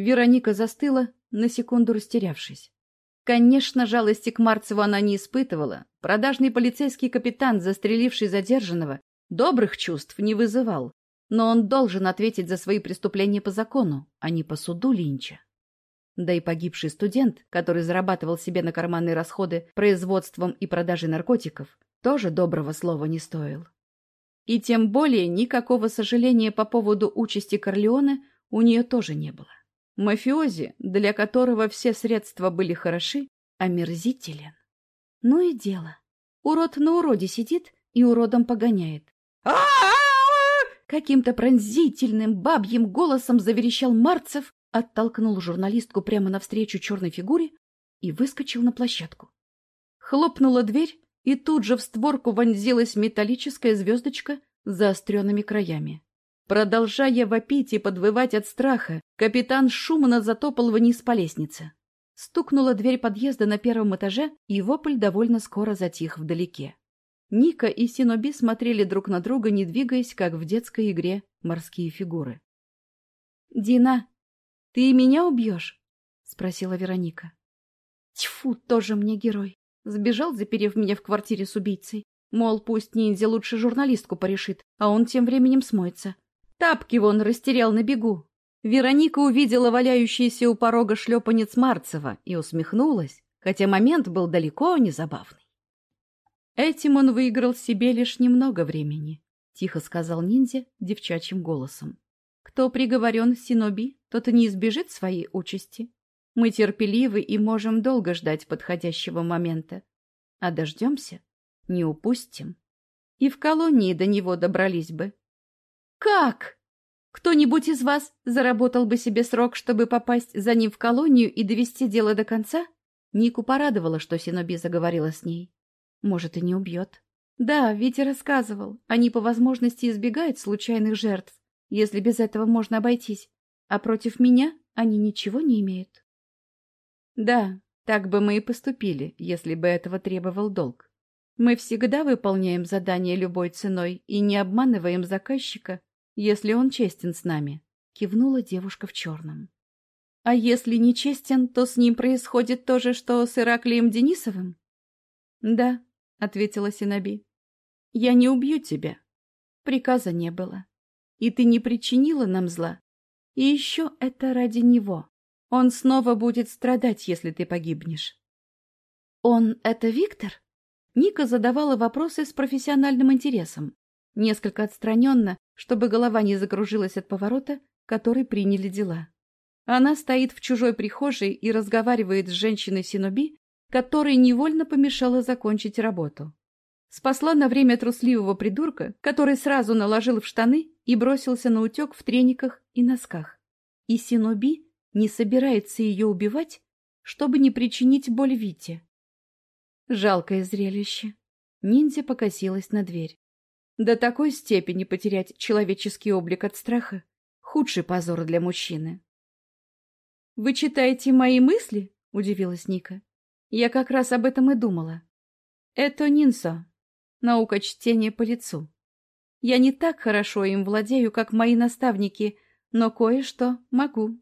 Вероника застыла, на секунду растерявшись. Конечно, жалости к Марцеву она не испытывала. Продажный полицейский капитан, застреливший задержанного, добрых чувств не вызывал. Но он должен ответить за свои преступления по закону, а не по суду Линча. Да и погибший студент, который зарабатывал себе на карманные расходы производством и продажей наркотиков, тоже доброго слова не стоил. И тем более никакого сожаления по поводу участи Корлеоне у нее тоже не было. Мафиози, для которого все средства были хороши, омерзителен. Ну и дело. Урод на уроде сидит и уродом погоняет. Каким-то пронзительным бабьим голосом заверещал Марцев, оттолкнул журналистку прямо навстречу черной фигуре и выскочил на площадку. Хлопнула дверь, и тут же в створку вонзилась металлическая звездочка с заостренными краями. Продолжая вопить и подвывать от страха, капитан шумно затопал вниз по лестнице. Стукнула дверь подъезда на первом этаже, и вопль довольно скоро затих вдалеке. Ника и Синоби смотрели друг на друга, не двигаясь, как в детской игре «Морские фигуры». «Дина, ты меня убьешь?» — спросила Вероника. «Тьфу, тоже мне герой. Сбежал, заперев меня в квартире с убийцей. Мол, пусть ниндзя лучше журналистку порешит, а он тем временем смоется. Тапки вон растерял на бегу. Вероника увидела валяющийся у порога шлепанец Марцева и усмехнулась, хотя момент был далеко не забавный. Этим он выиграл себе лишь немного времени, — тихо сказал ниндзя девчачьим голосом. Кто приговорен Синоби, тот не избежит своей участи. Мы терпеливы и можем долго ждать подходящего момента. А дождемся, не упустим. И в колонии до него добрались бы. Как? Кто-нибудь из вас заработал бы себе срок, чтобы попасть за ним в колонию и довести дело до конца? Нику порадовало, что Синоби заговорила с ней. Может, и не убьет. Да, Витя рассказывал. Они по возможности избегают случайных жертв, если без этого можно обойтись. А против меня они ничего не имеют. Да, так бы мы и поступили, если бы этого требовал долг. Мы всегда выполняем задание любой ценой и не обманываем заказчика, если он честен с нами, — кивнула девушка в черном. — А если не честен, то с ним происходит то же, что с Ираклием Денисовым? — Да, — ответила Синаби. — Я не убью тебя. Приказа не было. И ты не причинила нам зла. И еще это ради него. Он снова будет страдать, если ты погибнешь. — Он — это Виктор? Ника задавала вопросы с профессиональным интересом, несколько отстраненно, чтобы голова не закружилась от поворота, который приняли дела. Она стоит в чужой прихожей и разговаривает с женщиной Синоби, которой невольно помешала закончить работу. Спасла на время трусливого придурка, который сразу наложил в штаны и бросился на утек в трениках и носках. И Синоби не собирается ее убивать, чтобы не причинить боль Вите. Жалкое зрелище. Ниндзя покосилась на дверь. До такой степени потерять человеческий облик от страха — худший позор для мужчины. — Вы читаете мои мысли? — удивилась Ника. — Я как раз об этом и думала. Это Нинсо. Наука чтения по лицу. Я не так хорошо им владею, как мои наставники, но кое-что могу.